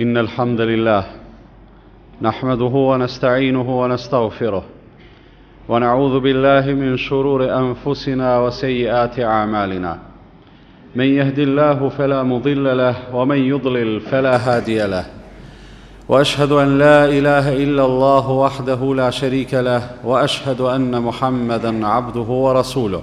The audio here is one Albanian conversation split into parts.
إن الحمد لله نحمده ونستعينه ونستغفره ونعوذ بالله من شرور أنفسنا وسيئات أعمالنا من يهد الله فلا مضل له ومن يضلل فلا هادي له واشهد ان لا اله الا الله وحده لا شريك له واشهد ان محمدا عبده ورسوله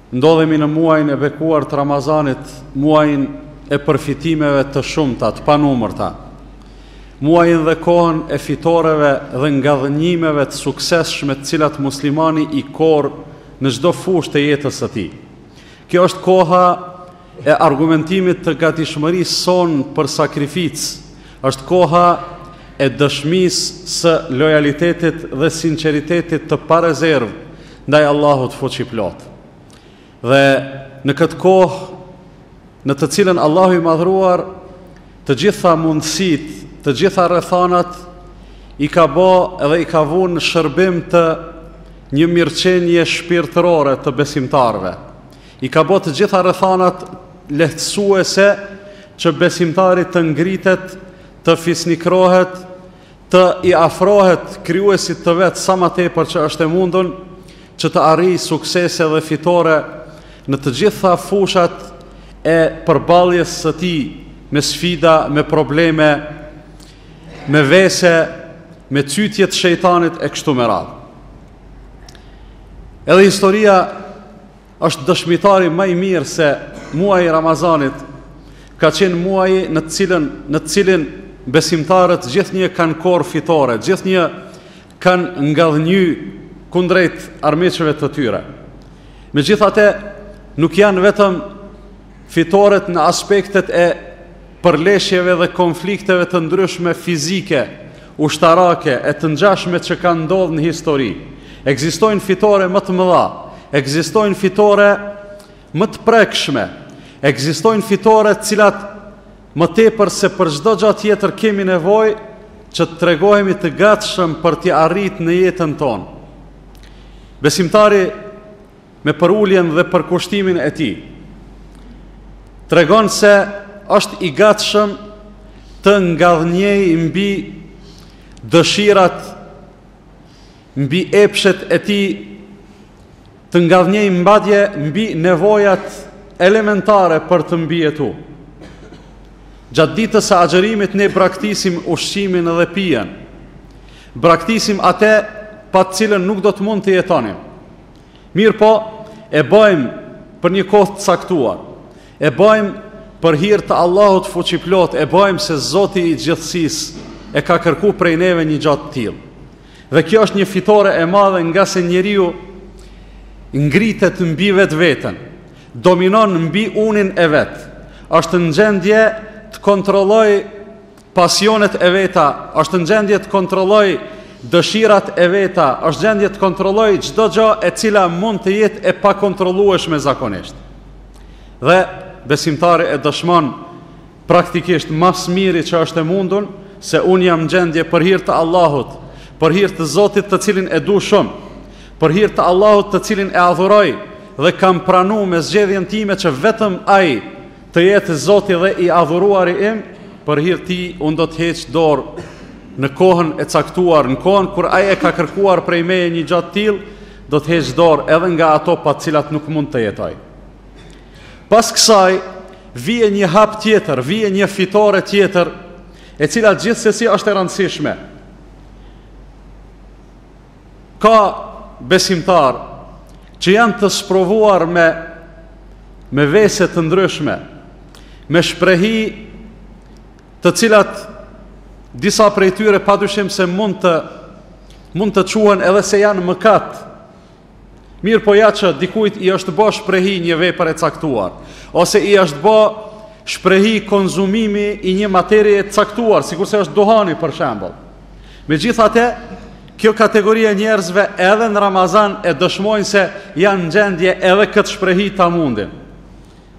Ndodhemi në muajin e bekuar të Ramazanit, muajin e përfitimeve të shumta, të panumërta. Muajin dhe kohën e fitoreve dhe ngadhënjimeve të suksesshme të cilat muslimani i korr në çdo fushë të jetës së tij. Kjo është koha e argumentimit të gatishmërisë sonë për sakrificë, është koha e dëshmisë së lojalitetit dhe sinqeritetit të parezervë ndaj Allahut Fuqiplotë. Dhe në këtë kohë në të cilën Allahu i Madhëruar të gjitha mundësitë, të gjitha rrethanat i ka bë dhe i ka vënë në shërbim të një mirëqenie shpirtërore të besimtarëve, I ka bë të gjitha rrethanat lehtësuese që besimtari të ngritet, të fisnikërohet, të i afrohet Krijuesit të vet sa ma tepër që është e mundun, që të arrijë suksese dhe fitore në të gjitha fushat e përballjes së tij me sfida, me probleme, me vese, me cytje të shejtanit e kështu me radhë. Edhe historia Është dëshmitari ma i mirë se muaji i Ramazanit ka qenë muaji në të cilën në të cilin besimtarët gjithnjë kanë korrë fitore, gjithnjë kanë ngadhnjy kundrejt armiqve të tyre. Megjithatë, nuk janë vetëm Fitoret në aspektet e përleshjeve dhe konflikteve të ndryshme fizike, ushtarake e të ngjashme që kanë ndodhur në histori. Ekzistojnë fitore më të mëdha, ekzistojnë fitore më të prekshme, ekzistojnë fitore të cilat më tepër se për çdo gjë tjetër kemi nevojë që të tregohemi të gatshëm për t'i arritë në jetën tonë. Besimtari me përuljen dhe përkushtimin e tij tregon se është i gatshëm të ngadhnjejë mbi dëshirat, mbi epshet e tij, të ngadhnjejë madje mbi nevojat elementare për të mbijetu. Gjatë ditës së agjërimit ne braktisim ushqimin dhe pijen. Braktisim ate pa të cilën nuk do të mund të jetonim. Mirëpo, e bëjmë për një kohë të caktuar. E bëjmë për hir të Allahut Fuqiplotë, e bëjmë se Zoti i Gjithësisë e ka kërku prej neve një gjë të tillë. Dhe kjo është një fitore e madhe ngase njeriu ngritet mbi vetveten, dominon mbi unin e vet. Është në gjendje të kontrollojë pasionet e veta, është në gjendje të kontrollojë dëshirat e veta, është gjendje të kontrollojë çdo gjë e cila mund të jetë e pakontrollueshme zakonisht. Dhe besimtari e dëshmon praktikisht ma s'miri që është e mundun, se unë jam gjendje për hir të Allahut, për hir të Zotit të cilin e du shumë, për hir të Allahut të cilin e adhuroj, dhe kam pranu me zgjedhjen time që vetëm Ai Të jetë Zoti dhe i Adhuruari im, për hir të Tij, unë do të heq dorë në kohën e caktuar, në kohën kur Ai e ka kërkuar prej meje një gjë të tillë, do të heq dorë edhe nga ato pa të cilat nuk mund të jetoj. Pas kësaj, vjen një hap tjetër, vjen një fitore tjetër, e cila gjithsesi është e rëndësishme. Ka besimtarë që janë të sprovuar me me vese të ndryshme, me shprehi të cilat disa prej tyre pa dyshim se mund të mund të quhen edhe se janë mëkat. Mirëpo ja që dikujt i është bo shprehi një vepër e caktuar, ose i është bo shprehi konsumimi i një materie të caktuar, sikurse është duhani për shembull. Megjithatë, kjo kategori e njerëzve edhe në Ramazan e dëshmojnë se janë në gjendje edhe këtë shprehi ta mundin.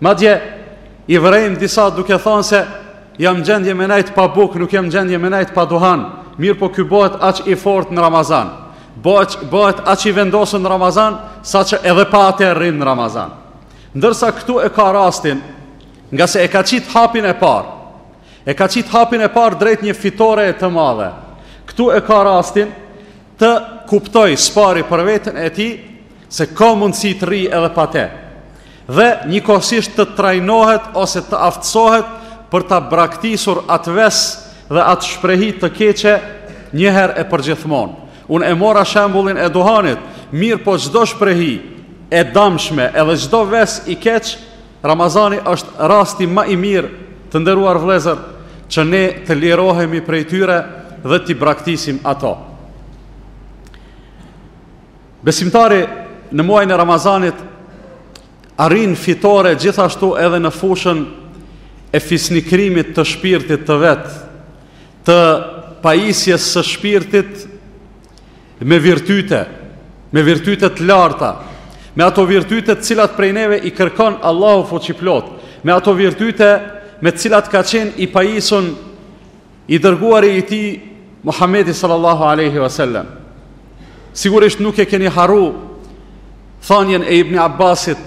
Madje, i vërejmë disa duke thonë se jam në gjendje me nejtë pa bukë, nuk jam në gjendje me nejtë pa duhan, mirëpo ky bëhet aq i fortë në Ramazan. Bëhet, bëhet aq i vendosur në Ramazan, saqë edhe pa atë rrin në Ramazan. Ndërsa këtu e ka rastin, ngase e ka qitë hapin e parë, E ka qitë hapin e parë drejt një fitoreje të madhe. Këtu e ka rastin të kuptojë së pari për veten e tij se ka mundësi të rrijë edhe pa te. Dhe njëkohësisht të trajnohet ose të aftësohet për ta braktisur atë ves dhe atë shprehi të keqe njëherë e përgjithmonë. Unë e mora shembullin e duhanit, mirëpo çdo shprehi e damshme edhe çdo ves i keq Ramazani është rasti ma i mirë, të nderuar vëllezër, që ne të lirohemi prej tyre dhe t'i braktisim ato. Besimtari në muajin e Ramazanit arrin fitore gjithashtu edhe në fushën e fisnikërimit të shpirtit të vet, të pajisjes së shpirtit Me virtyte, me virtyte të larta, me ato virtyte të cilat prej neve i kërkon Allahu fuqiplotë, me ato virtyte me të cilat ka qenë i pajisun i dërguari i tij Muhamedi sallallahu alaihi wasallam. Sigurisht nuk e keni harru thanien e Ibni Abbasit,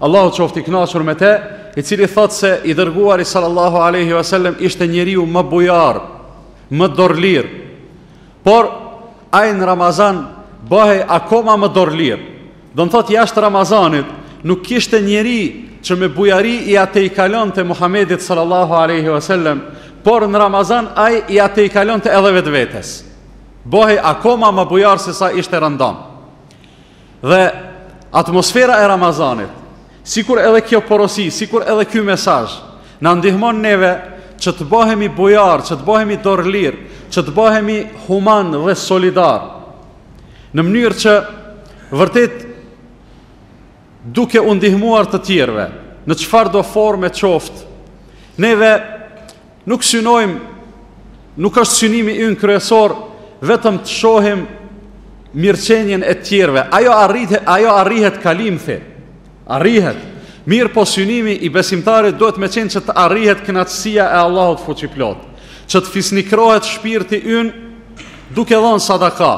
Allahu qoftë i kënaqur me te, i cili thotë se i dërguari sallallahu alaihi wasallam ishte njeriu më bujar, më dorëlirë, Por, ai në Ramazan bëhej akoma më dorëlirë. Domethënë jashtë Ramazanit, nuk kishte njeri që me bujari ia tejkalonte Muhamedit sallallahu alaihi wasallam, por në Ramazan ai ia tejkalonte edhe vetëvetes. Bëhej akoma më bujar sesa ishte rëndom. Dhe atmosfera e Ramazanit, sikur edhe kjo porosi, sikur edhe ky mesazh, na ndihmon neve që të bëhemi bujarë, që të bëhemi dorëlirë, që të bëhemi humanë dhe solidarë. Në mënyrë që vërtet duke u ndihmuar të tjerëve, në çfarëdo forme qoftë, neve Nuk synojmë, nuk është synimi ynë kryesor vetëm të shohim mirëqenien e tjerëve. Ajo arrihet, ajo arrihet kalimthi. Arrihet. Mirëpo synimi i besimtarit duhet me qenë që të arrihet kënaqësia e Allahut fuqiplotë, që të fisnikrohet shpirti ynë duke dhënë sadaka,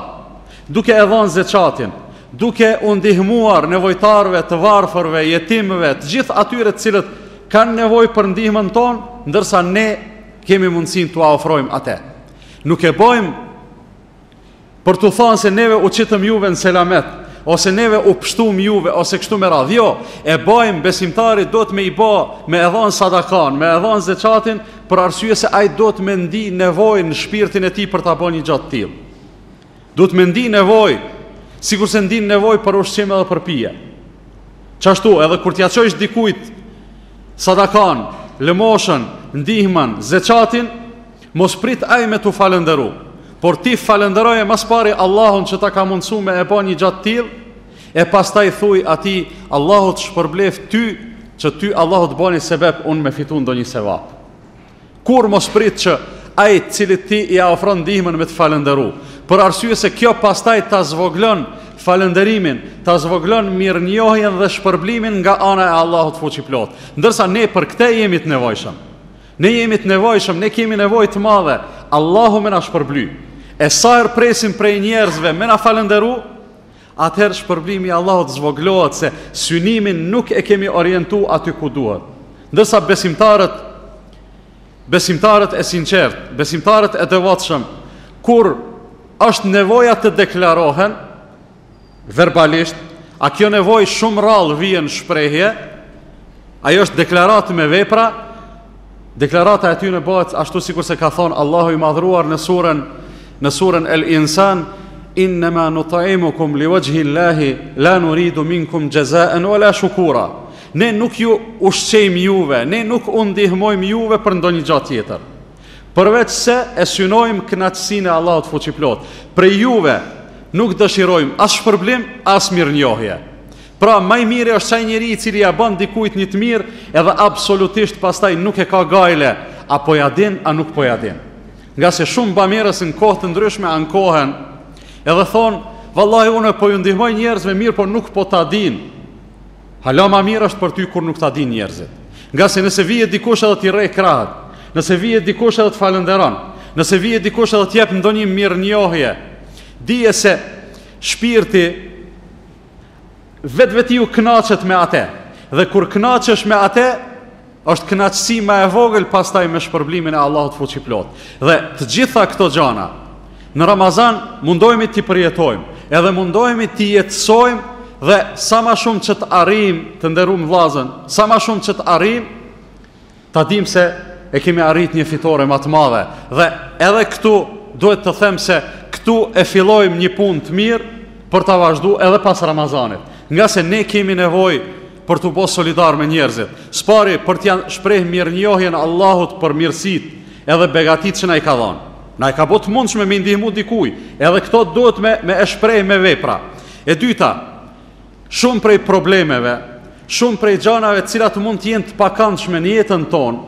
duke e dhënë zeqatin, duke u ndihmuar nevojtarëve, të varfërve, jetimëve, të gjithë atyre të cilët kanë nevojë për ndihmën tonë, ndërsa ne kemi mundësinë t'ua ofrojmë atë. Nuk e bëjmë për t'u thënë se neve u qitëm juve në selamet, ose neve u pshtum juve, ose kështu me radhë. Jo, e bëjmë besimtari duhet me i ba, me e dhënë sadakan, me e dhënë zeqatin, për arsye se ai duhet me ndi nevojë në shpirtin e tij për ta bënë një gja të tillë. Duhet me ndi nevojë, sikurse ndin nevojë për ushqim edhe për pije. Qashtu, edhe kur t'ia çojsh dikujt, sadakan, lëmoshën, ndihman, zeqatin, mos prit ai me t'u falënderu, por ti falënderoje ma s'pari Allahun që ta ka mundësu me e ba një gja të tillë, e pastaj thuj atij, Allahu t'shpërbleftë ty, që ty Allahu të bani sebep unë me fitu ndonjë sevap. Kurrë mos prit që ai të cilit ti ia ofron ndihmën me të falënderu, për arsye se kjo pastaj ta zvogëlon falënderimin, ta zvogëlon mirënjohjen dhe shpërblimin nga ana e Allahut fuqiplotë. Ndërsa ne për këtë jemi të nevojshëm. Ne jemi të nevojshëm, ne kemi nevojë të madhe Allahu me na shpërbly. E sa herë presim prej njerëzve me na falënderu, atëherë shpërblimi i Allahut zvogëlohet se synimin nuk e kemi orientu aty ku duhet. Ndërsa besimtarët, besimtarët e sinqertë, besimtarët e devotshëm, kur është nevoja të deklarohen verbalisht, a kjo nevojë shumë rrallë vjen n'shprehje, ajo është deklaratë me vepra, Deklarata e tyre bëhet ashtu sikur se ka thonë Allahu i madhëruar në surën në surën El Insan innama nut'imukum liwajhi llahi la nuridu minkum jazaan wala shukura ne nuk ju ushqejmë juve ne nuk u ndihmojmë juve për ndonjë gjë tjetër përveçse e synojmë kënaqësinë e Allahut fuqiplotë prej juve nuk dëshirojmë as shpërblim as mirënjohje Pra, ma i miri është qaj njeri i cili ia ban dikujt një të mirë, edhe absolutisht pastaj nuk e ka gajle, a po ja din, a nuk po ja din. Ngase shumë bamirës në kohë të ndryshme ankohen, edhe thonë, vallahi unë po ju ndihmoj njerëzve, mirëpo nuk po ta din. Hala ma mirë është për ty kur nuk ta din njerëzit. Ngase nëse vje dikush edhe t'i rreh krahët, nëse vje dikush edhe të falënderon, nëse vje dikush edhe t'jep ndonji mirënjohje, dije se shpirti Vetvetiu kënaqet me ate. Dhe kur kënaqesh me ate, është kënaqësi ma e vogël pastaj me shpërblimin e Allahut fuqiplotë. Dhe të gjitha këto gjana në Ramazan mundohemi t'i përjetojmë, edhe mundohemi t'i jetësojmë dhe sa ma shumë që të arrijmë të nderum vllazën, sa ma shumë që të arrijmë Ta dimë se e kemi arrit një fitore ma të madhe dhe edhe këtu duhet të them se këtu e fillojmë një punë të mirë për ta vazhdu edhe pas Ramazanit. Ngase ne kemi nevojë për t'u bo solidar me njerëzit. S'pari për t'ja shpreh mirënjohjen Allahut për mirësitë edhe begatitë që na i ka dhonë. Na e ka bo të mundshme me ndihmu dikuj, edhe këto duhet me, me e shpreh me vepra. E dyta, Shumë prej problemeve, shumë prej gjanave të cilat mund të jenë të pakandshme në jetën tonë,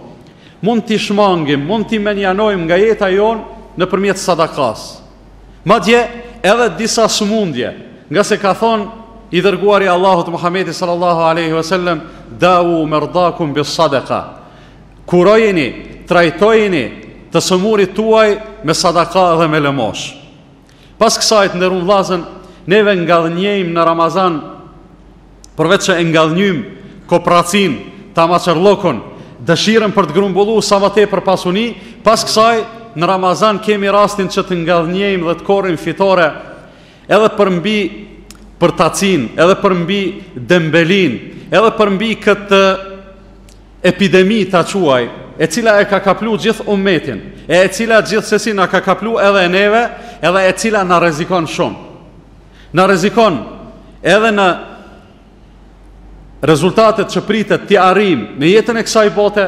mund t'i shmangim, mund t'i mënjanojmë nga jeta jonë nëpërmjet sadakasë. Madje edhe disa sëmundje, ngase ka thonë i dërguari i Allahut Muhammedi sallallahu aleyhi vësallem, dawu mërdakum bi sadaka, kurojini, trajtojini të sëmurët tuaj me sadaka dhe me lëmoshë. Pas kësaj të nderum vëllazën, neve ngadhnjejmë në Ramazan përveçse e ngadhnjym kopracinë, tamaqarllëkun, dëshirën për të grumbullu sa më tepër pasuni, pas kësaj në Ramazan kemi rastin që të ngadhnjejmë dhe të korrim fitore edhe përmbi përtacinë, edhe përmbi dembelinë, edhe përmbi këtë epidemi ta quaj, e cila e ka kaplu gjithë umetin, e e cila gjithsesi na ka kaplu edhe e neve, edhe e cila na rrezikon shumë. Na rrezikon edhe në rezultatet që pritet t'i arrim në jetën e kësaj bote,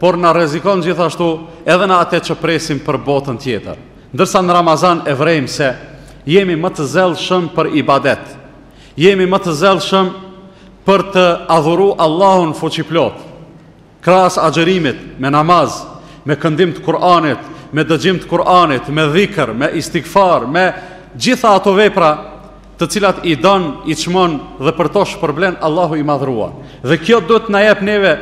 por na rrezikon gjithashtu edhe në atë që presim për botën tjetër. Ndërsa në Ramazan e vrejmë se jemi më të zellshëm për ibadet. Jemi më të zellshëm për të adhuru Allahun fuqiplot, krahas agjërimit, me namaz, me këndim të Kur'anit, me dëgjim të Kur'anit, me dhikr, me istigfar, me të gjitha ato vepra të cilat i don, i çmon dhe për to shpërblen Allahu i madhruar. Dhe kjo duhet të na jep neve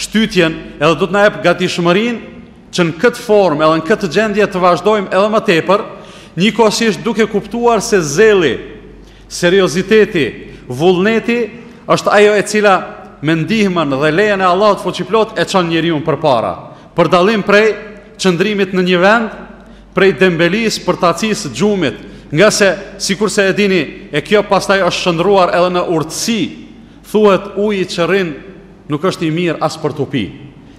shtytjen, edhe duhet të na jep gatishmërinë që në këtë formë edhe në këtë gjendje të vazhdojmë edhe më tepër, njëkohësisht duke kuptuar se zelli Serioziteti, vullneti është ajo e cila me ndihmën dhe lejen e Allahut Fuqiplot e çon njeriun përpara. Për dallim prej qëndrimit në një vend, prej dembelisë, përtacisë, gjumit, ngase sikurse e dini, e kjo pastaj është shndërruar edhe në urtësi, thuhet uji që rrin nuk është i mirë as për t'u pi.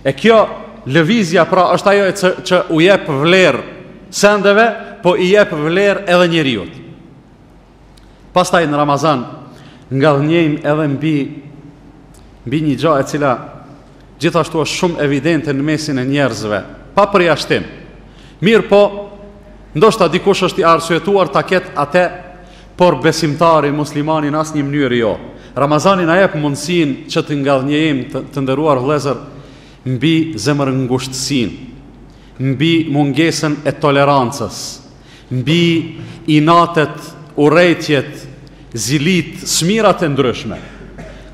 E kjo lëvizja pra është ajo që u jep vlerë sendeve, po i jep vlerë edhe njeriut. Pastaj në Ramazan ngadhënjejmë edhe mbi mbi një gjë e cila gjithashtu është shumë evidente në mesin e njerëzve, pa përjashtim. Mirëpo, ndoshta dikush është i arsyetuar ta ketë atë por besimtari muslimani në asnjë mënyrë jo. Ramazani na jep mundësinë që të ngadhënjejmë, të nderuar vëllezër mbi zemërngushtësinë, mbi mungesën e tolerancës, Mbi inatet, urrejtjet, zilitë, smirat e ndryshme.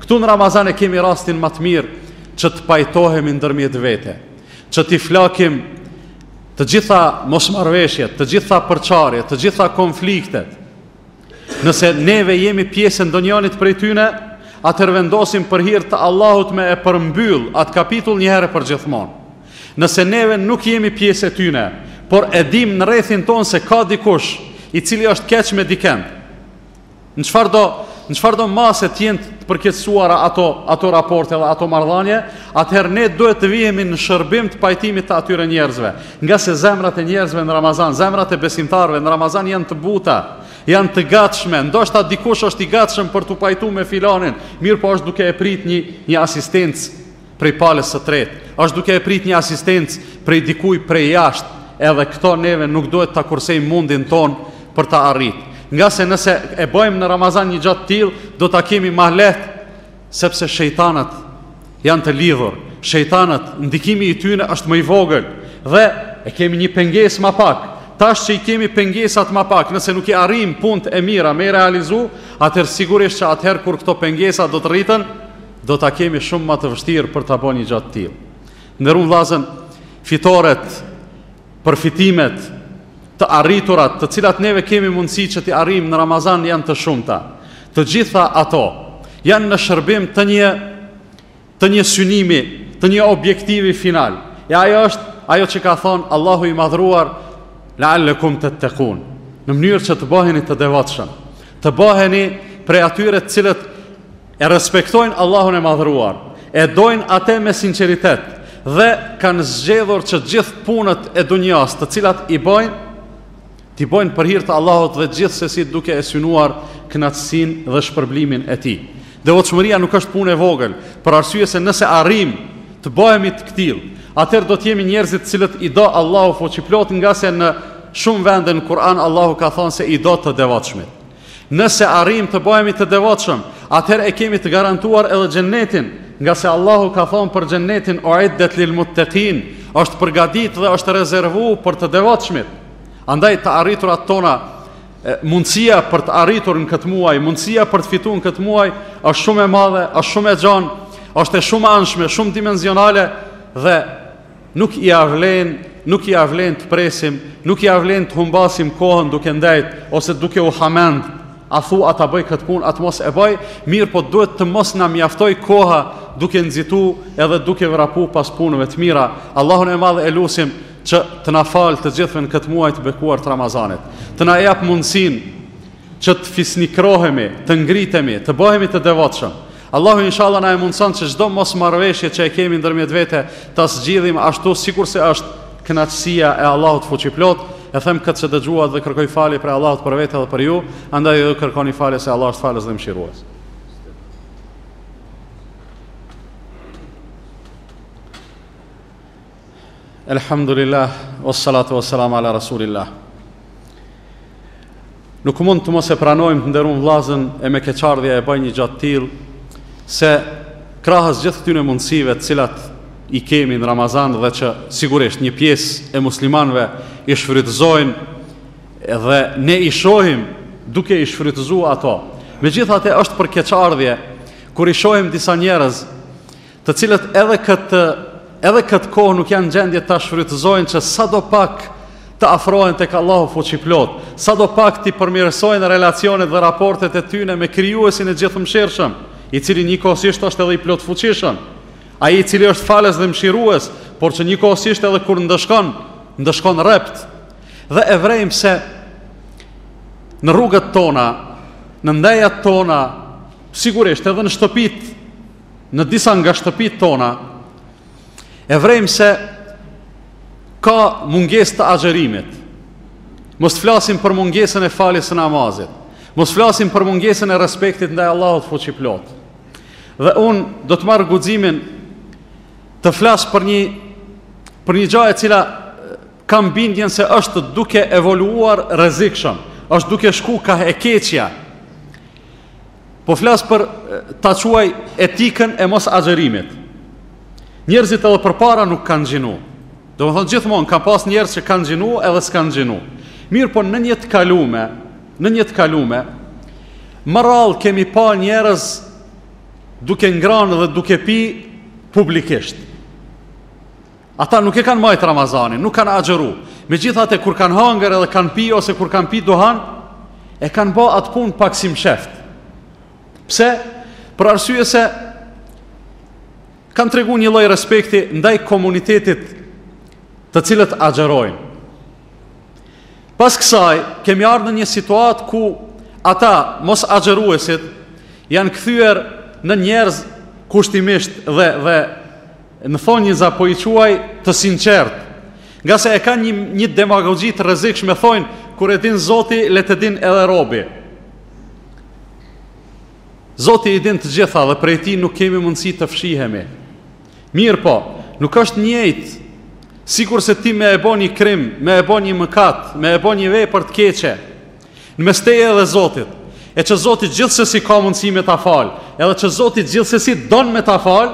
Këtu në Ramazan e kemi rastin ma të mirë që të pajtohemi ndërmjet vete, që t'i flakim të gjitha mosmarrëveshjet, të gjitha përçarjet, të gjitha konfliktet, Nëse neve jemi pjesë e ndonjanit prej tyne, atëherë vendosim për hir të Allahut me e përmbyll atë kapitull njëherë e përgjithmonë. Nëse neve nuk jemi pjesë e tyne, por e dimë në rrethin tonë se ka dikush i cili është keq me dikend, në çfarëdo, në çfarëdo mase të jenë të përkeqësuara ato, ato raporte dhe ato marrëdhanie, atëherë ne duhet të vihemi në shërbim të pajtimit të atyre njerëzve. Ngase zemrat e njerëzve në Ramazan, zemrat e besimtarëve në Ramazan janë të buta, janë të gatshme, ndoshta dikush është i gatshëm për t'u pajtu me filanin, mirëpo është duke e prit një, një asistencë prej palës së tretë, është duke e prit një asistencë prej dikuj prej jashtë, edhe këto neve nuk duhet ta kursejmë mundin tonë për ta arrit. Ngase nëse e bojmë në Ramazan një gja të tillë, do ta kemi ma lehtë Sepse shejtanët janë të lidhur, shejtanët ndikimi i tyne është ma i vogël dhe e kemi një pengesë ma pak. Tash që i kemi pengesat ma pak, nëse nuk i arrim punët e mira me i realizu, atëherë sigurisht që atëherë kur këto pengesa do të rritën, do ta kemi shumë ma të vështirë për ta bo një gja të tillë. Nderun vllazën, fitoret Përfitimet, të arriturat, të cilat neve kemi mundësi që t'i arrim në Ramazan janë të shumta. Të gjitha ato janë në shërbim të një të një synimi, të një objektivi final. E ajo është ajo që ka thonë Allahu i madhëruar, lealekum tettekun, në mënyrë që të bëheni të devotshëm, të bëheni prej atyre të cilët E respektojnë Allahun e Madhëruar, e dojnë Ate me sinqeritet, dhe kanë zgjedhur që gjithë punët e dunjas të cilat i bojnë, t'i bojnë për hir të Allahut dhe gjithsesi duke e synuar knaqësinë dhe shpërblimin e tij. Devotshmëria nuk është punë e vogël, për arsye se nëse arrim të bëhemi të këtillë, atëherë do t'jemi njerëzit të cilët i do Allahu fuqiplotë ngase në shumë vende në Kur'an Allahu ka thonë se i do të devotshmit. Nëse arrim të bëhemi të devotshëm, atëherë e kemi të garantuar edhe xhennetin, ngase Allahu ka thonë për xhennetin uiddet lil muttekin, është përgadit dhe është rezervu për të devotshmit. Andaj të arriturat tona mundësia për të arritur në këtë muaj, mundësia për të fitu në këtë muaj është shumë e madhe, është shumë e gjanë, është e shumanshme, shumëdimensionale dhe Nuk ia vlen, nuk ia vlen të presim, nuk ia vlen të humbasim kohën duke ndejt ose duke u hamend, a thua ta bëj këtë punë, a të mos e bëj, mirëpo duhet të mos na mjaftojë koha duke nxitu edhe duke vrapu pas punëve të mira. Allahun e Madh e lusim që të na falë të gjithëve në këtë muaj të bekuar të Ramazanit, të na japë mundësinë që të fisnikrohemi, të ngritemi, të bohemi të devotshëm. Allahu inshallah na e mundson që çdo mosmarrëveshje që e kemi ndërmjet vete ta zgjidhim ashtu sikurse është kënaqësia e Allahut fuqiplotë. E them këtë që dëgjuat dhe kërkoj falje prej Allahut për vete dhe për ju, andaj ju kërkoni falje se Allah është falës dhe mëshirues. Elhamdulillah, uessalatu uesselamu ala rasulillah. Nuk mund të mos e pranojmë të nderun vllazën e me keqardhje e bëj një gja të tillë, se krahas gjithë këtyne mundësive të cilat i kemi në Ramazan dhe që sigurisht një pjesë e muslimanëve i shfrytëzojnë dhe ne i shohim duke i shfrytëzu ato. Megjithatë është për keqardhje, kur i shohim disa njerëz të cilët edhe këtë edhe këtë kohë nuk janë gjendje ta shfrytëzojnë që sadopak të afrohen tek Allahu fuqiplotë, sadopak t'i përmirësojnë relacionet dhe raportet e tyne me krijuesin e gjithëmshirshëm, i cili njëkohësisht është edhe i plotfuqishëm, ai i cili është falës dhe mshirues, por që njëkohësisht edhe kur ndëshkon, ndëshkon rreptë, dhe e vrejmë se në rrugët tona, në ndejat tona, sigurisht edhe në shtëpitë, në disa nga shtëpitë tona e vrejmë se ka mungesë të agjërimit. Mos flasim për mungesën e faljes së namazit. Mos flasim për mungesën e respektit ndaj Allahut fuqiplotë. Dhe unë do të marr guximin të flas për një për një gja e cila Kam bindjen se është duke evoluar rrezikshëm, është duke shku ka e keqja. Po flas për ta quaj etikën e mosagjërimit. Njerëzit edhe përpara nuk kanë agjinu. Domethonë gjithmonë, ka pas njerëz që kanë agjinu edhe s'kanë agjinu. Mirëpo në një të kalume, në një të kalume, më rrallë kemi pa njerëz duke ngranë dhe duke pi publikisht. Ata nuk e kanë majt Ramazanin, nuk kanë agjëru. Megjithatë, kur kanë hangër edhe kanë pi, ose kur kanë pi duhan, e kanë ba atë punë pak si msheft. Pse? Për arsye se kanë tregu një lloj respekti ndaj komunitetit të cilët agjërojnë. Pas kësaj, kemi ardhë në një situatë ku ata mosagjëruesit janë kthyer në njerëz kushtimisht dhe, dhe Në thonjza po i quaj të sinqertë. Ngase e ka një, një demagogji të rrezikshme thonë kur e din Zoti le ta din edhe robi. Zoti i din të gjitha dhe prej tij nuk kemi mundësi të fshihemi. Mirëpo, nuk është njëjtë sikur se ti me e bo një krim, me e bo një mëkat, me e bo një vepër të keqe, Në mes teje dhe Zotit, e që Zoti gjithsesi ka mundësi me ta fal, edhe që Zoti gjithsesi don me ta fal,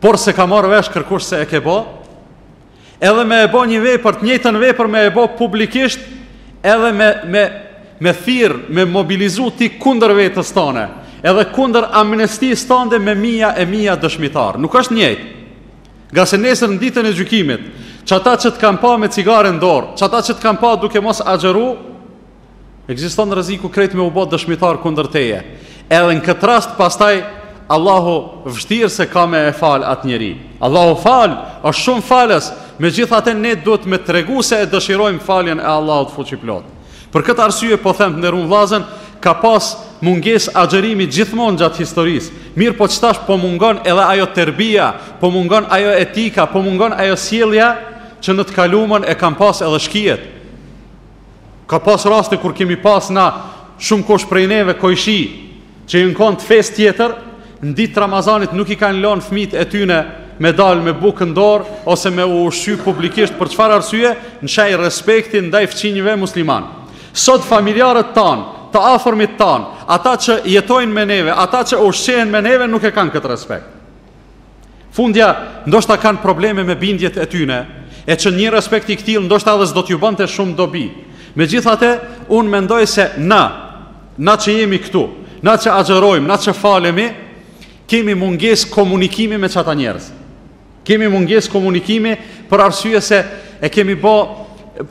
por s'e ka marrë vesh kërkush se e ke bo, edhe me e bo një vepër, të njëjtën vepër me e bo publikisht, edhe me me me thirr, me mobilizu ti kundër vetes tane, edhe kundër amnestisë tande me mija e mija dëshmitarë. Nuk është njëjtë. Ngase nesër në ditën e gjykimit, që ata që të kanë pa me cigare në dorë, që ata që të kanë pa duke mos agjëru, ekziston rreziku krejt me u bo dëshmitarë kundër teje. Edhe në këtë rast pastaj Allahu vështirë se ka me e fal atë njeri. Allahu fal, është shumë falës, megjithatë ne duhet me tregu se e dëshirojmë faljen e Allahut fuqiplotë. Për këtë arsye po them të nderuar vllazën, ka pas mungesë agjërimi gjithmonë gjatë historisë, mirëpo qetash po mungon edhe ajo terbia, po mungon ajo etika, po mungon ajo sjellja që në të kalumën e kanë pas edhe shkijet. Ka pas raste kur kemi pas na shumë kush prej neve kojshi, që jan kon të fesë tjetër, në ditë të Ramazanit nuk i kanë lënë fëmijët e tyne me dalë me bukë në dorë ose me u ushqy publikisht për çfarë arsye, në shej respekti ndaj fqinjëve muslimanë. Sot familjarët tanë, të afërmit tanë, ata që jetojnë me neve, ata që ushqehen me neve nuk e kanë këtë respekt. Fundja, ndoshta kanë probleme me bindjet e tyne, e që një respekt i këtillë ndoshta edhe s'do t'u bënte shumë dobi. Megjithatë, unë mendoj se na, na që jemi këtu, na që agjerojmë, na që falemi, kemi mungesë komunikimi me qata njerëz. Kemi mungesë komunikimi për arsye se e kemi bo,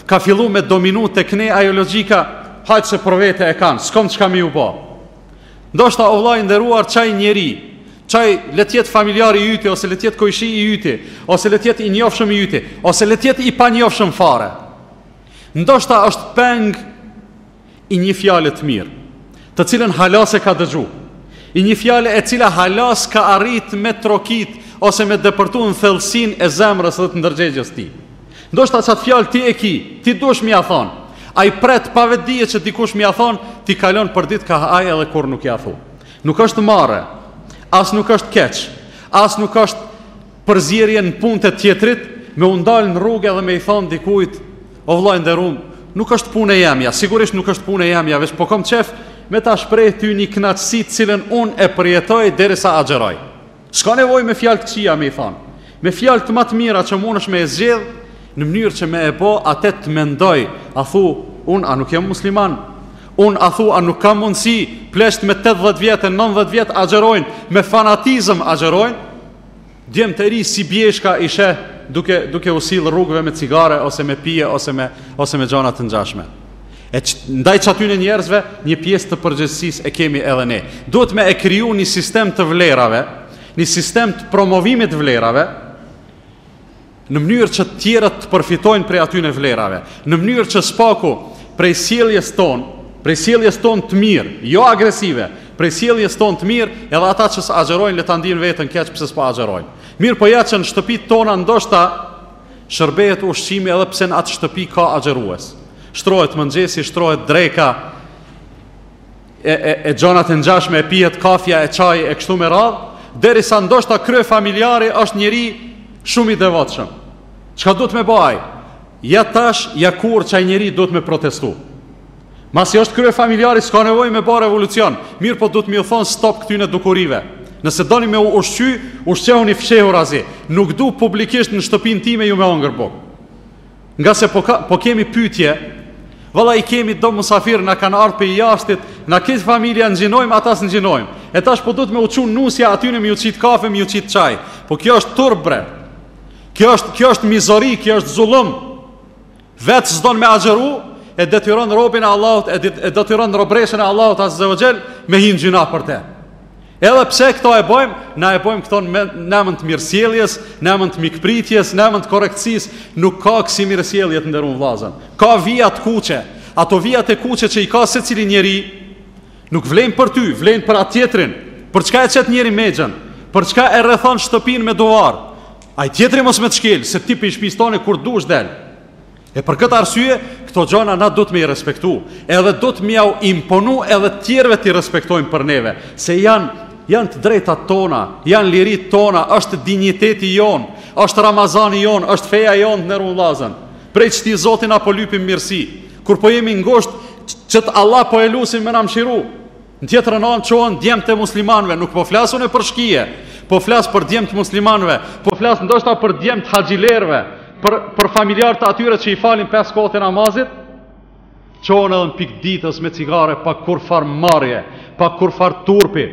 ka fillu me dominu te na ajo logjika, hajt se për vete e kanë, s'kom çka me ju bo. Ndoshta o vëlla i nderuar qaj njeri, qaj le të jetë familjar i yti ose le të jetë kojshi i yti, ose le të jetë i njofshëm i yti, ose le të jetë i panjofshëm fare. Ndoshta është peng i një fjale të mirë, të cilën hala s'e ka dëgju. I një fjale e cila hala s'ka arrit me trokit ose me depërtu në thellësinë e zemrës dhe të ndërgjegjes së tij. Ndoshta qat fjalë ti e ki, ti dush me ia thonë. Ai pret pa vetëdije që dikush me ia thonë, ti kalon përditë kah ai edhe kur nuk ia thu. Nuk është marre, as nuk është keq, as nuk është përzierje në punë të tjetrit, me u ndalë në rrugë edhe me i thonë dikujt, o vlla i nderum, nuk është punë e jemja, sigurisht nuk është punë e jemja, veç po kom qejf me ta shpreh ty një kënaqësi të cilën unë e përjetoj derisa agjeroj. S'ka nevojë me fjalë të këqija me i thanë. Me fjalë të ma të mira që mundesh me e zgjedh, në mënyrë që me e bo atë të mendojë, a thu, unë a nuk jam musliman? Unë a thu, a nuk kam mundësi? Pleqtë me 80 vjet e 90 vjet agjerojnë, me fanatizëm agjerojnë? Djem të rinj si bjeshka i sheh duke duke u sill rrugëve me cigare ose me pije ose me ose me gjana të ngjashme. E ndaj qatyne njerëzve, një pjesë të përgjegjësisë e kemi edhe ne. Duhet me e kriju një sistem të vlerave, një sistem të promovimit të vlerave, në mënyrë që të tjerët të përfitojnë prej atyne vlerave, në mënyrë që s'paku prej sjelljes tonë, prej sjelljes tonë të mirë, jo agresive, prej sjelljes tonë të mirë, edhe ata që s'agjerojnë le ta ndinë veten keq pse s'po agjerojnë. Mirëpo ja që në shtëpitë tona ndoshta shërbehet ushqimi edhe pse në atë shtëpi ka agjërues. Shtrohet mëngjesi, shtrohet dreka, e, e, e gjanat e ngjashme, e pijet kafja, e çaj, e kështu me radhë, derisa ndoshta kryefamiljari është njeri shumë i devotshëm. Çka duhet me ba ai? Ja tash, ja kur qaj njeri duhet me protestu. Masi është kryefamiljari, s'ka nevojë me ba revolucion, mirëpo duhet me ju thon stop këtyne dukurive. Nëse doni me u ushqy, ushqehuni fshehurazi, nuk du publikisht në shtëpinë time ju me hongër bukë. Ngase po, ka, po kemi pytje, vëllai, kemi do musafirë na kanë ardh prej jashtit, na qetë familja ngjinojmë, ata s'ngjinojmë. E tash po duhet me u çu nusja atyne me ju qit kafe, me ju qit çaj. Po kjo është turp, bre. Kjo është, kjo është mizori, kjo është zullum. Vetë s'don me agjeru, e detyron robin e Allahut e detyron robreshen e Allahut azza wa jall me hin gjynah për te. Edhe pse këto e bëjmë, na e bëjmë këto në emën të mirësjelljes, në emën të mikpritjes, në emën të korrektësisë, nuk ka kësi mirësjellje të nderuar vëllazën. Ka vija të kuqe, ato vija të kuqe që i ka secili njeri, nuk vlejnë për ty, vlejnë për atë tjetrin. Për çka e qet njeri mexhën? Për çka e rrethon shtëpinë me duvar? Ai tjetri mos me të shkel, se ti prej shpisë tone kur dush del. E për këtë arsye, këto gjana na duhet me i respektu, edhe duhet me jau imponu edhe tjerve t'i respektojnë për neve, se janë, janë të drejtat tona, janë liritë tona, është dinjiteti jonë, është Ramazani jonë, është feja jonë të nderun vllazën. Prej qëtij Zoti na po lypim mirësi, kur po jemi ngusht, qëtë Allah po e lusin me na mshiru, Në tjetrën anë çohen djemtë e muslimanve, nuk po flas unë për shkije, po flas për djemtë e muslimanve, po flas ndoshta për djemtë e haxhilerëve, për, për familjarët e atyre që i falin pesë kohët e namazit, çohen edhe në pikë të ditës me cigare pa kurrfarë marrje, pa kurrfarë turpi,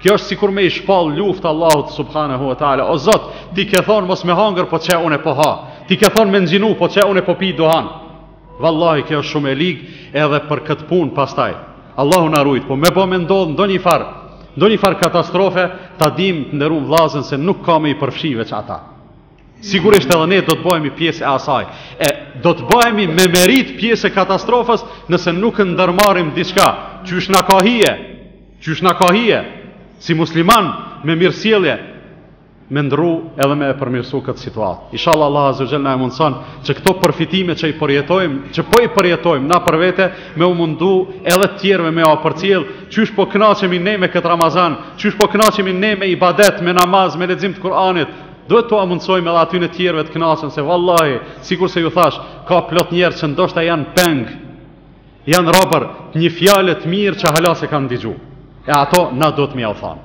kjo është sikur me i shpall luftë Allahut subhanahu wa ta'ala, o Zot, ti ke thon mos me hangër po qe une po ha, ti ke thon me ngjinu po qe une po pi duhan, Vallahi kjo është shumë e ligë edhe për këtë punë pastaj. Allahu na rujt, po me bo me ndodh ndonjëfarë, ndonjëfarë katastrofe, ta dimë të nderum vllazën se nuk ka me i përfshi veç ata. Sigurisht edhe ne do të bëhemi pjesë e asaj. E do të bëhemi me meritë pjesë e katastrofës nëse nuk ndërmarrim diçka. Qysh na ka hije? Qysh na ka hije? Si muslimanë me mirësjellje, me ndrru edhe me e përmirësu këtë situatë. Ishalla Allah Azze ve Xhel na e mundëson që këto përfitime që i përjetojmë, që po i përjetojmë na për vete, me u mundu edhe të tjerve me ua përcjell, qysh po knaqemi ne me këtë Ramazan, qysh po knaqemi ne me ibadet, me namaz, me lexim të Kur'anit, duhet t'ua mundsojmë edhe atyne tjerve të knaqen, se vallahi, sikurse ju thashë, ka plot njerëz që ndoshta janë peng, janë robër të një fjale të mirë që hala s'e kanë digju, e ato na duhet me jau thanë.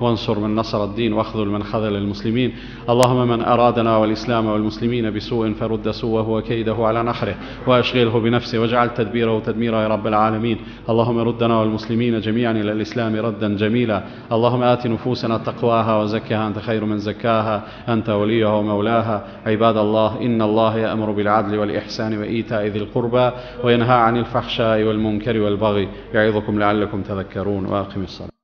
وانصر من نصر الدين واخذل من خذل المسلمين اللهم من ارادنا والاسلام والمسلمين بسوء فرد سوءه وكيده على نحره واشغله بنفسه واجعل تدبيره تدميرا يا رب العالمين اللهم ردنا والمسلمين جميعا الى الاسلام ردا جميلا اللهم آت نفوسنا تقواها وزكها أنت خير من زكاها أنت وليها ومولاها عباد الله إن الله يأمر بالعدل والإحسان وإيتاء ذي القربى وينهى عن الفحشاء والمنكر والبغي يعظكم لعلكم تذكرون وأقم الصلاة